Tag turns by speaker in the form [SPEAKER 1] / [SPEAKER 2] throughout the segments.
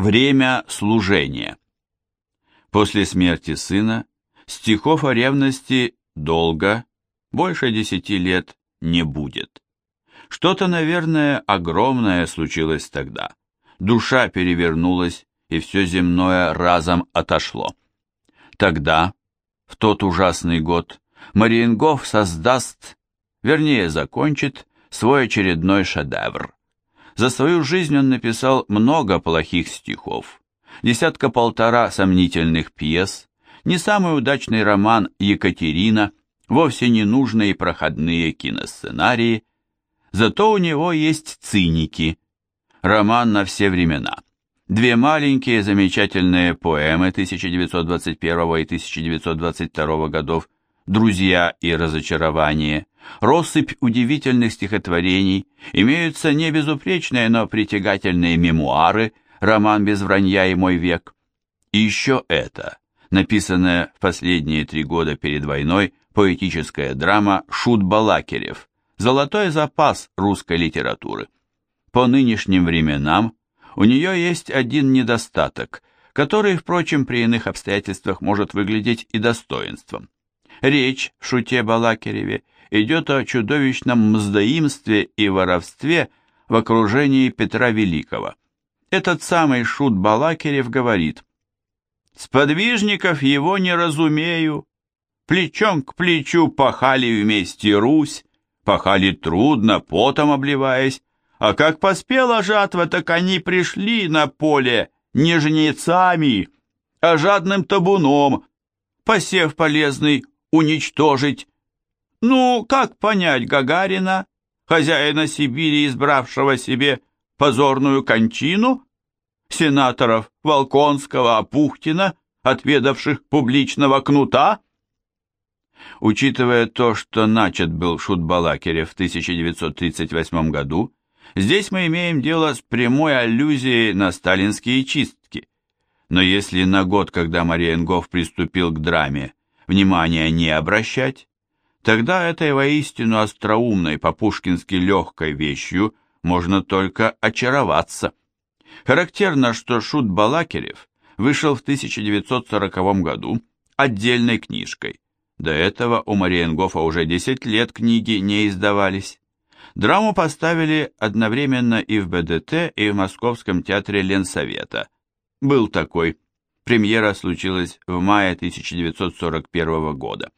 [SPEAKER 1] Время служения. После смерти сына стихов о ревности долго, больше десяти лет, не будет. Что-то, наверное, огромное случилось тогда. Душа перевернулась, и все земное разом отошло. Тогда, в тот ужасный год, Мариенгоф создаст, вернее, закончит свой очередной шедевр. За свою жизнь он написал много плохих стихов, десятка-полтора сомнительных пьес, не самый удачный роман «Екатерина», вовсе не нужные проходные киносценарии, зато у него есть «Циники», роман на все времена, две маленькие замечательные поэмы 1921 и 1922 годов «Друзья и разочарование», россыпь удивительных стихотворений, имеются не безупречные, но притягательные мемуары, роман без вранья и мой век. И еще это, написанная в последние три года перед войной, поэтическая драма «Шут Балакирев», золотой запас русской литературы. По нынешним временам у нее есть один недостаток, который, впрочем, при иных обстоятельствах может выглядеть и достоинством. Речь в шуте Балакиреве идет о чудовищном мздоимстве и воровстве в окружении Петра Великого. Этот самый шут Балакирев говорит «Сподвижников его не разумею, плечом к плечу пахали вместе Русь, пахали трудно, потом обливаясь, а как поспела жатва, так они пришли на поле не жнецами, а жадным табуном, посев полезный уничтожить. Ну, как понять Гагарина, хозяина Сибири, избравшего себе позорную кончину, сенаторов Волконского, Апухтина, отведавших публичного кнута? Учитывая то, что начат был шут Балакирев в 1938 году, здесь мы имеем дело с прямой аллюзией на сталинские чистки. Но если на год, когда Мариенгоф приступил к драме, внимания не обращать, тогда этой воистину остроумной, по-пушкински легкой вещью можно только очароваться. Характерно, что Шут Балакирев вышел в 1940 году отдельной книжкой. До этого у Мариенгофа уже 10 лет книги не издавались. Драму поставили одновременно и в БДТ, и в Московском театре Ленсовета. Был такой. Премьера случилась в мае 1941 года.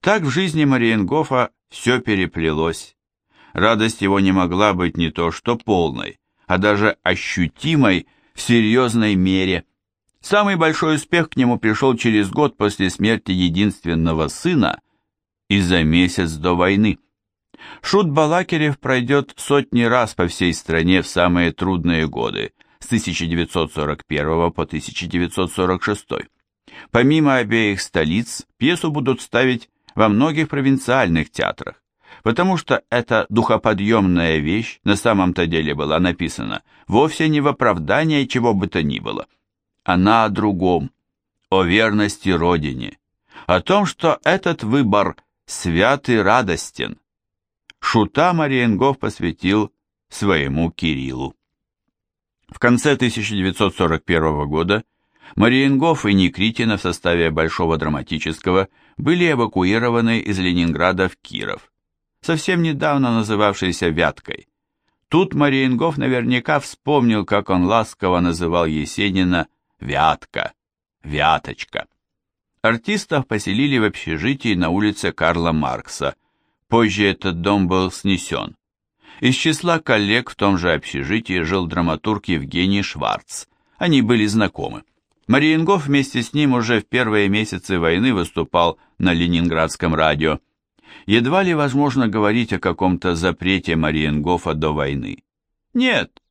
[SPEAKER 1] Так в жизни Мариенгофа все переплелось. Радость его не могла быть не то что полной, а даже ощутимой в серьезной мере. Самый большой успех к нему пришел через год после смерти единственного сына и за месяц до войны. Шут Балакирев пройдет сотни раз по всей стране в самые трудные годы, с 1941 по 1946. Помимо обеих столиц, пьесу будут ставить во многих провинциальных театрах, потому что эта духоподъемная вещь на самом-то деле была написана вовсе не в оправдание чего бы то ни было. Она о другом, о верности Родине, о том, что этот выбор свят и радостен. Шута Мариенгов посвятил своему Кириллу. В конце 1941 года Мариенгоф и Никритина в составе Большого драматического были эвакуированы из Ленинграда в Киров, совсем недавно называвшийся Вяткой. Тут Мариенгоф наверняка вспомнил, как он ласково называл Есенина «Вятка», «Вяточка». Артистов поселили в общежитии на улице Карла Маркса. Позже этот дом был снесен. Из числа коллег в том же общежитии жил драматург Евгений Шварц. Они были знакомы. Мариенгоф вместе с ним уже в первые месяцы войны выступал на ленинградском радио. Едва ли возможно говорить о каком-то запрете Мариенгофа до войны. Нет,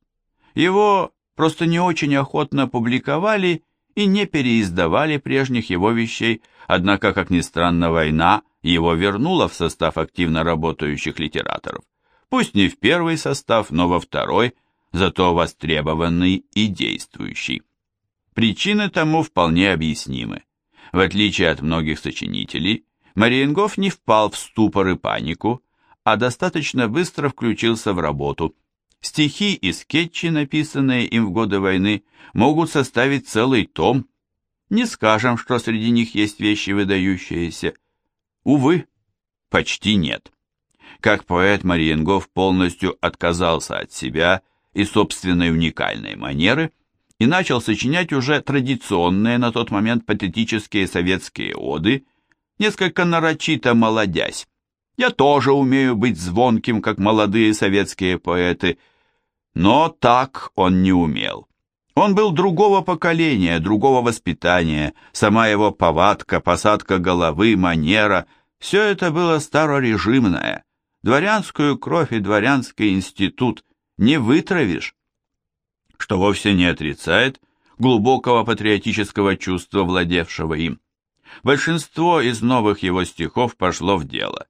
[SPEAKER 1] его просто не очень охотно публиковали и не переиздавали прежних его вещей, однако, как ни странно, война его вернула в состав активно работающих литераторов пусть не в первый состав, но во второй, зато востребованный и действующий. Причины тому вполне объяснимы. В отличие от многих сочинителей, Мариенгоф не впал в ступор и панику, а достаточно быстро включился в работу. Стихи и скетчи, написанные им в годы войны, могут составить целый том. Не скажем, что среди них есть вещи выдающиеся. Увы, почти нет. Как поэт Мариенгоф полностью отказался от себя и собственной уникальной манеры и начал сочинять уже традиционные на тот момент патетические советские оды, несколько нарочито молодясь. Я тоже умею быть звонким, как молодые советские поэты, но так он не умел. Он был другого поколения, другого воспитания, сама его повадка, посадка головы, манера – все это было старорежимное. Дворянскую кровь и дворянский институт не вытравишь. Что вовсе не отрицает глубокого патриотического чувства, владевшего им. Большинство из новых его стихов пошло в дело.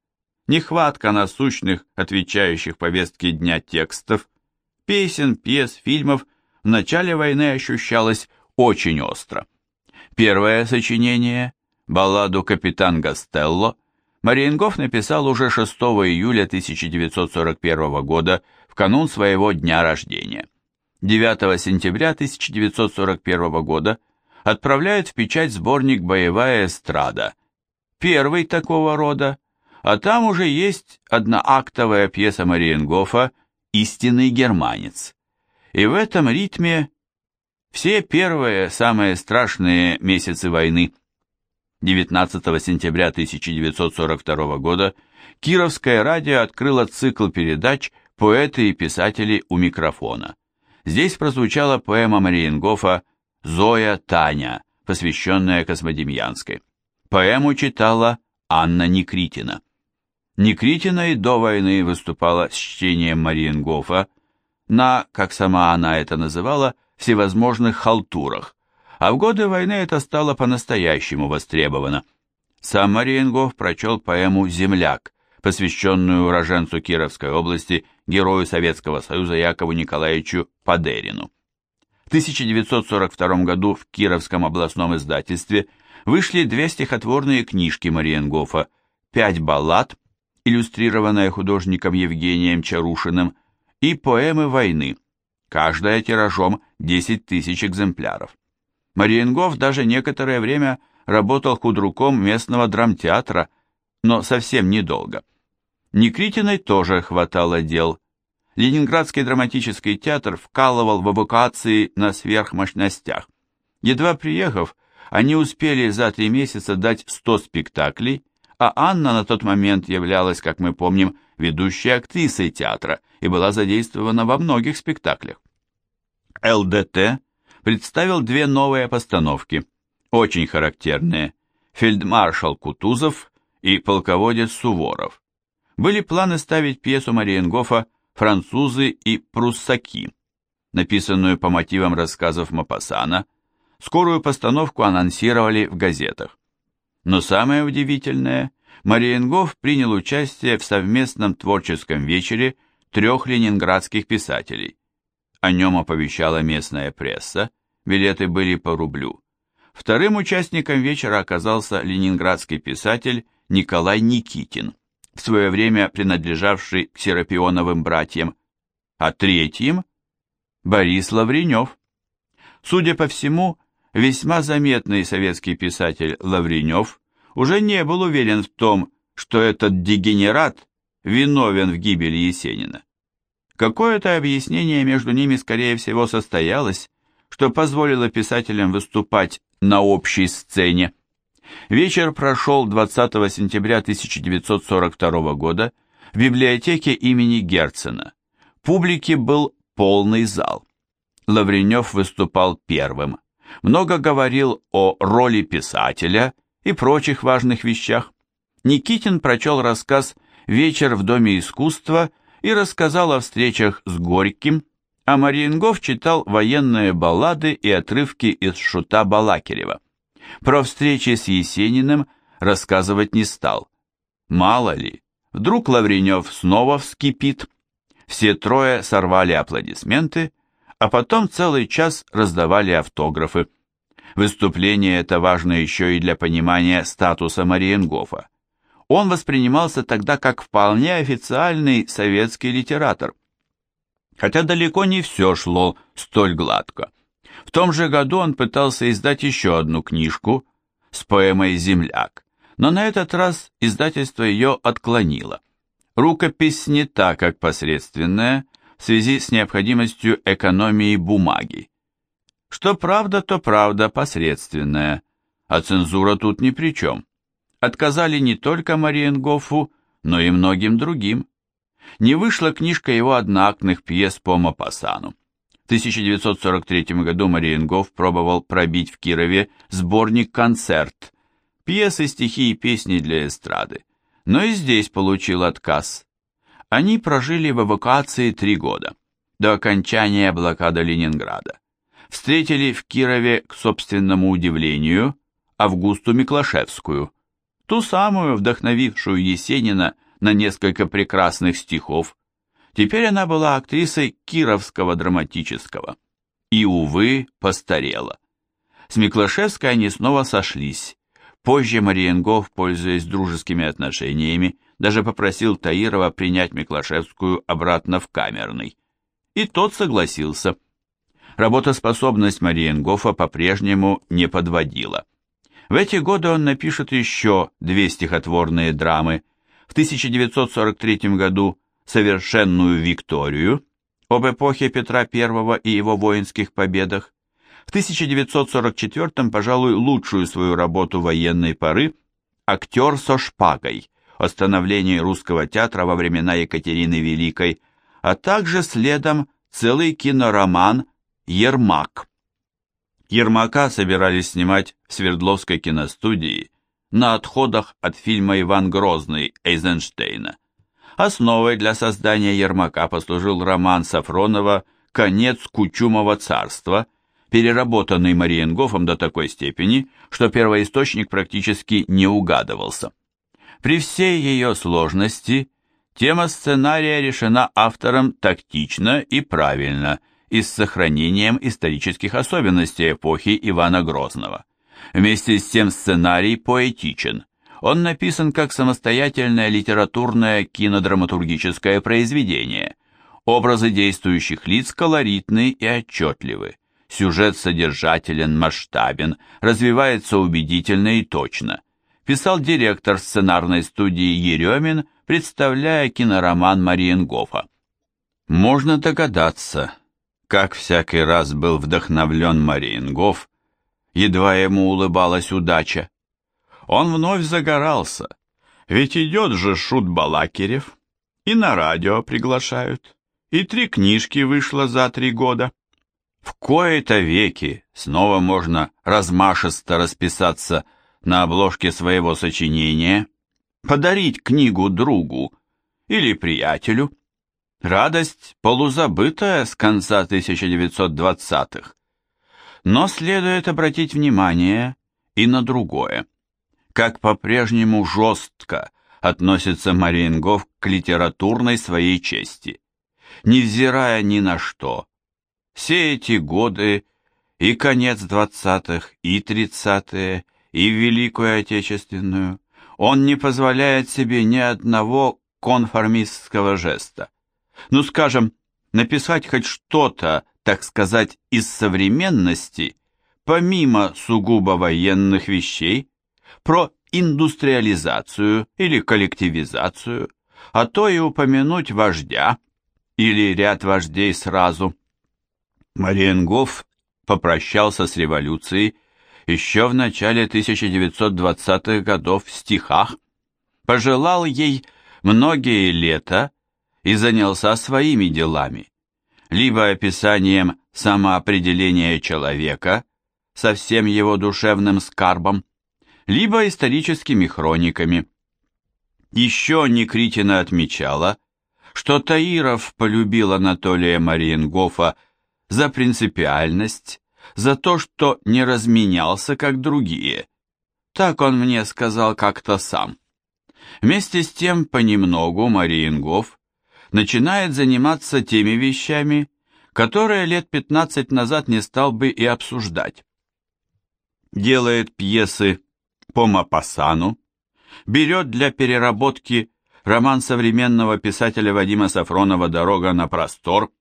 [SPEAKER 1] Нехватка насущных, отвечающих повестке дня текстов, песен, пьес, фильмов в начале войны ощущалось очень остро. Первое сочинение, балладу «Капитан Гастелло», Мариенгоф написал уже 6 июля 1941 года, в канун своего дня рождения. 9 сентября 1941 года отправляет в печать сборник «Боевая эстрада», первый такого рода, а там уже есть одноактовая пьеса Мариенгофа «Истинный германец». И в этом ритме все первые, самые страшные месяцы войны. 19 сентября 1942 года Кировское радио открыло цикл передач «Поэты и писатели у микрофона». Здесь прозвучала поэма Мариенгофа «Зоя Таня», посвященная Космодемьянской. Поэму читала Анна Никритина. Никритина и до войны выступала с чтением Мариенгофа на, как сама она это называла, всевозможных халтурах, а в годы войны это стало по-настоящему востребовано. Сам Мариенгоф прочел поэму «Земляк», посвященную уроженцу Кировской области, герою Советского Союза Якову Николаевичу Падерину. В 1942 году в Кировском областном издательстве вышли две стихотворные книжки Мариенгофа «Пять баллад», иллюстрированная художником Евгением Чарушиным, и поэмы войны, каждая тиражом 10 тысяч экземпляров. Мариенгоф даже некоторое время работал худруком местного драмтеатра, но совсем недолго. Никритиной тоже хватало дел. Ленинградский драматический театр вкалывал в эвакуации на сверхмощностях. Едва приехав, они успели за три месяца дать 100 спектаклей, а Анна на тот момент являлась, как мы помним, ведущей актрисой театра и была задействована во многих спектаклях. ЛДТ представил две новые постановки, очень характерные «Фельдмаршал Кутузов» и «Полководец Суворов». Были планы ставить пьесу Мариенгофа «Французы и пруссаки», написанную по мотивам рассказов Мапасана, скорую постановку анонсировали в газетах. Но самое удивительное, Мариенгоф принял участие в совместном творческом вечере трех ленинградских писателей. О нем оповещала местная пресса, билеты были по рублю. Вторым участником вечера оказался ленинградский писатель Николай Никитин, в свое время принадлежавший к Серапионовым братьям, а третьим – Борис Лавренев. Судя по всему, весьма заметный советский писатель Лавренев уже не был уверен в том, что этот дегенерат виновен в гибели Есенина. Какое-то объяснение между ними, скорее всего, состоялось, что позволило писателям выступать на общей сцене. Вечер прошел 20 сентября 1942 года в библиотеке имени Герцена. Публики был полный зал. Лавренев выступал первым. Много говорил о роли писателя и прочих важных вещах. Никитин прочел рассказ «Вечер в Доме искусства» и рассказал о встречах с Горьким, а Мариенгоф читал военные баллады и отрывки из шута Балакирева. Про встречи с Есениным рассказывать не стал. Мало ли, вдруг Лавренев снова вскипит. Все трое сорвали аплодисменты, а потом целый час раздавали автографы. Выступление это важно еще и для понимания статуса Мариенгофа. Он воспринимался тогда как вполне официальный советский литератор. хотя далеко не все шло столь гладко. В том же году он пытался издать еще одну книжку с поэмой «Земляк», но на этот раз издательство ее отклонило. Рукопись не та, как посредственная, в связи с необходимостью экономии бумаги. Что правда, то правда посредственная, а цензура тут ни при чем. Отказали не только Мариенгофу, но и многим другим. Не вышла книжка его одноактных пьес по Мапассану. В 1943 году Мариенгоф пробовал пробить в Кирове сборник-концерт, пьесы, стихи и песни для эстрады, но и здесь получил отказ. Они прожили в эвакуации три года, до окончания блокады Ленинграда. Встретили в Кирове, к собственному удивлению, Августу Миклашевскую, ту самую, вдохновившую Есенина на несколько прекрасных стихов. Теперь она была актрисой Кировского драматического. И, увы, постарела. С Миклашевской они снова сошлись. Позже Мариенгов, пользуясь дружескими отношениями, даже попросил Таирова принять Миклашевскую обратно в камерный. И тот согласился. Работоспособность Мариенгофа по-прежнему не подводила. В эти годы он напишет еще две стихотворные драмы в 1943 году «Совершенную Викторию» об эпохе Петра I и его воинских победах, в 1944 пожалуй, лучшую свою работу военной поры «Актер со шпагой» о становлении русского театра во времена Екатерины Великой, а также следом целый кинороман «Ермак». Ермака собирались снимать в Свердловской киностудии на отходах от фильма «Иван Грозный» Эйзенштейна. Основой для создания Ермака послужил роман Сафронова «Конец Кучумова царства», переработанный Мариенгофом до такой степени, что первоисточник практически не угадывался. При всей ее сложности тема сценария решена автором тактично и правильно и с сохранением исторических особенностей эпохи Ивана Грозного. Вместе с тем сценарий поэтичен. Он написан как самостоятельное литературное кинодраматургическое произведение. Образы действующих лиц колоритны и отчетливы. Сюжет содержателен, масштабен, развивается убедительно и точно. Писал директор сценарной студии Еремин, представляя кинороман Мариенгофа. Можно догадаться, как всякий раз был вдохновлен Мариенгоф едва ему улыбалась удача. Он вновь загорался, ведь идет же Шут Балакирев, и на радио приглашают, и три книжки вышло за три года. В кои-то веки снова можно размашисто расписаться на обложке своего сочинения, подарить книгу другу или приятелю. Радость полузабытая с конца 1920-х. Но следует обратить внимание и на другое. Как по-прежнему жестко относится Мариенгоф к литературной своей чести. Невзирая ни на что, все эти годы, и конец двадцатых, и тридцатые, и Великую Отечественную, он не позволяет себе ни одного конформистского жеста. Ну, скажем, написать хоть что-то так сказать, из современности, помимо сугубо военных вещей, про индустриализацию или коллективизацию, а то и упомянуть вождя или ряд вождей сразу. Мариенгоф попрощался с революцией еще в начале 1920-х годов в стихах, пожелал ей многие лета и занялся своими делами либо описанием самоопределения человека со всем его душевным скарбом, либо историческими хрониками. Еще Никритина отмечала, что Таиров полюбил Анатолия Мариенгофа за принципиальность, за то, что не разменялся, как другие. Так он мне сказал как-то сам. Вместе с тем, понемногу Мариенгоф начинает заниматься теми вещами, которые лет 15 назад не стал бы и обсуждать. Делает пьесы по Мапассану, берет для переработки роман современного писателя Вадима Сафронова «Дорога на простор»,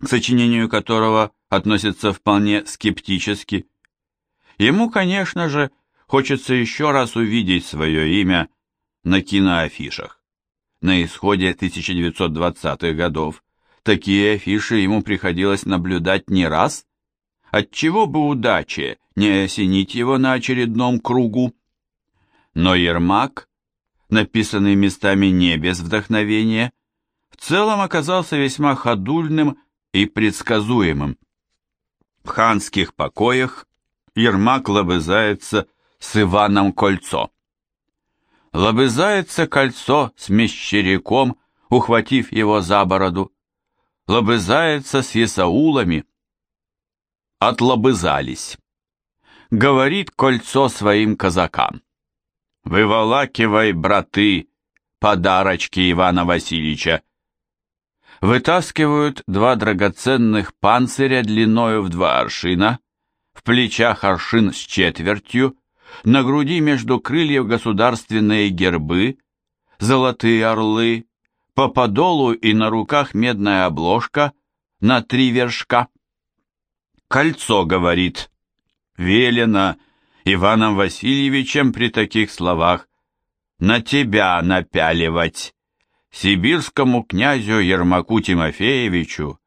[SPEAKER 1] к сочинению которого относится вполне скептически. Ему, конечно же, хочется еще раз увидеть свое имя на киноафишах. На исходе 1920-х годов такие афиши ему приходилось наблюдать не раз, отчего бы удаче не осенить его на очередном кругу. Но Ермак, написанный местами не без вдохновения, в целом оказался весьма ходульным и предсказуемым. В ханских покоях Ермак лобызается с Иваном Кольцо. Лобызается кольцо с мещеряком, ухватив его за бороду. Лобызается с Исаулами. Отлобызались. Говорит кольцо своим казакам. «Выволакивай, браты, подарочки Ивана Васильевича, вытаскивают два драгоценных панциря длиною в два аршина, в плечах аршин с четвертью, на груди между крыльев государственные гербы, золотые орлы, по подолу и на руках медная обложка на три вершка. Кольцо, говорит, велено Иваном Васильевичем при таких словах на тебя напяливать сибирскому князю Ермаку Тимофеевичу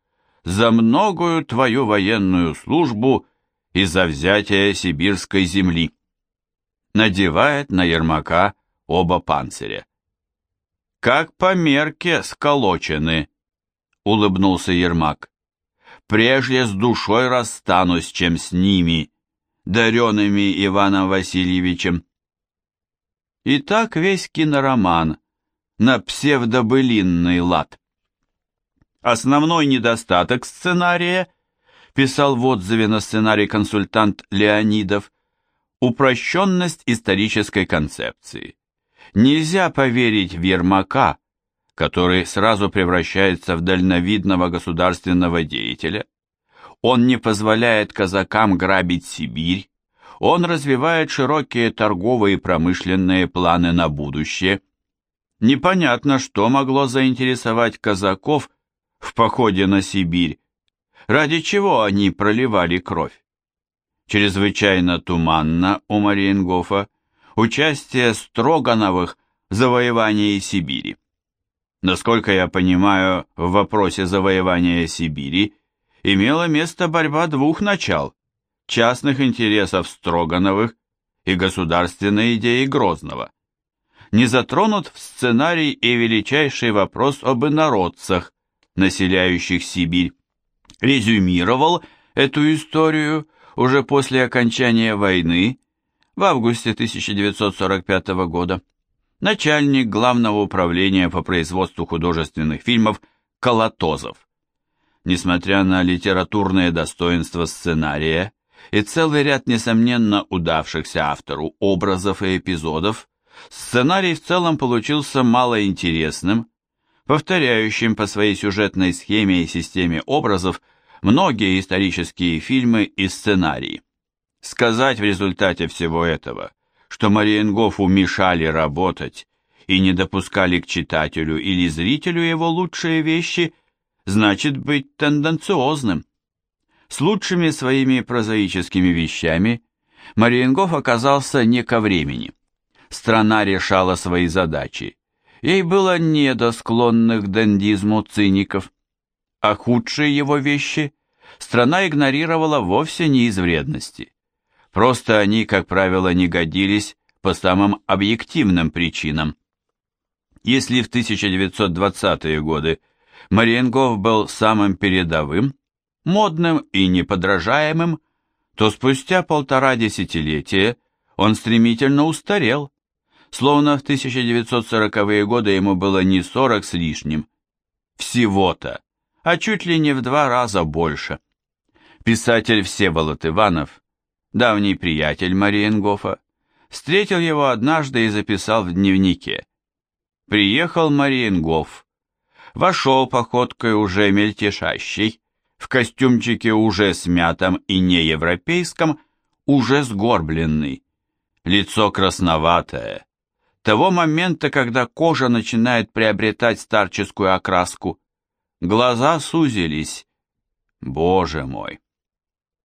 [SPEAKER 1] за многою твою военную службу и за взятие сибирской земли. Надевает на Ермака оба панциря. Как по мерке сколочены, улыбнулся Ермак. Прежде с душой расстанусь, чем с ними, даренными Иваном Васильевичем. И так весь кинороман на псевдобылинный лад. Основной недостаток сценария, писал в отзыве на сценарий консультант Леонидов, упрощенность исторической концепции. Нельзя поверить в Ермака, который сразу превращается в дальновидного государственного деятеля. Он не позволяет казакам грабить Сибирь, он развивает широкие торговые и промышленные планы на будущее – Непонятно, что могло заинтересовать казаков в походе на Сибирь, ради чего они проливали кровь. Чрезвычайно туманно у Мариенгофа участие Строгановых в завоевании Сибири. Насколько я понимаю, в вопросе завоевания Сибири имела место борьба двух начал – частных интересов Строгановых и государственной идеи Грозного не затронут в сценарий и величайший вопрос об инородцах, населяющих Сибирь. Резюмировал эту историю уже после окончания войны, в августе 1945 года, начальник Главного управления по производству художественных фильмов Колотозов. Несмотря на литературное достоинство сценария и целый ряд несомненно удавшихся автору образов и эпизодов, Сценарий в целом получился малоинтересным, повторяющим по своей сюжетной схеме и системе образов многие исторические фильмы и сценарии. Сказать в результате всего этого, что Мариенгофу мешали работать и не допускали к читателю или зрителю его лучшие вещи, значит быть тенденциозным. С лучшими своими прозаическими вещами Мариенгоф оказался не ко времени страна решала свои задачи. Ей было не до склонных к дендизму циников. А худшие его вещи страна игнорировала вовсе не из вредности. Просто они, как правило, не годились по самым объективным причинам. Если в 1920-е годы Мариенгов был самым передовым, модным и неподражаемым, то спустя полтора десятилетия он стремительно устарел, словно в 1940-е годы ему было не 40 с лишним, всего-то, а чуть ли не в два раза больше. Писатель Всеволод Иванов, давний приятель Мариенгофа, встретил его однажды и записал в дневнике. Приехал Мариенгоф, вошел походкой уже мельтешащей, в костюмчике уже смятом и неевропейском, уже сгорбленный, лицо красноватое, того момента, когда кожа начинает приобретать старческую окраску. Глаза сузились, Боже мой!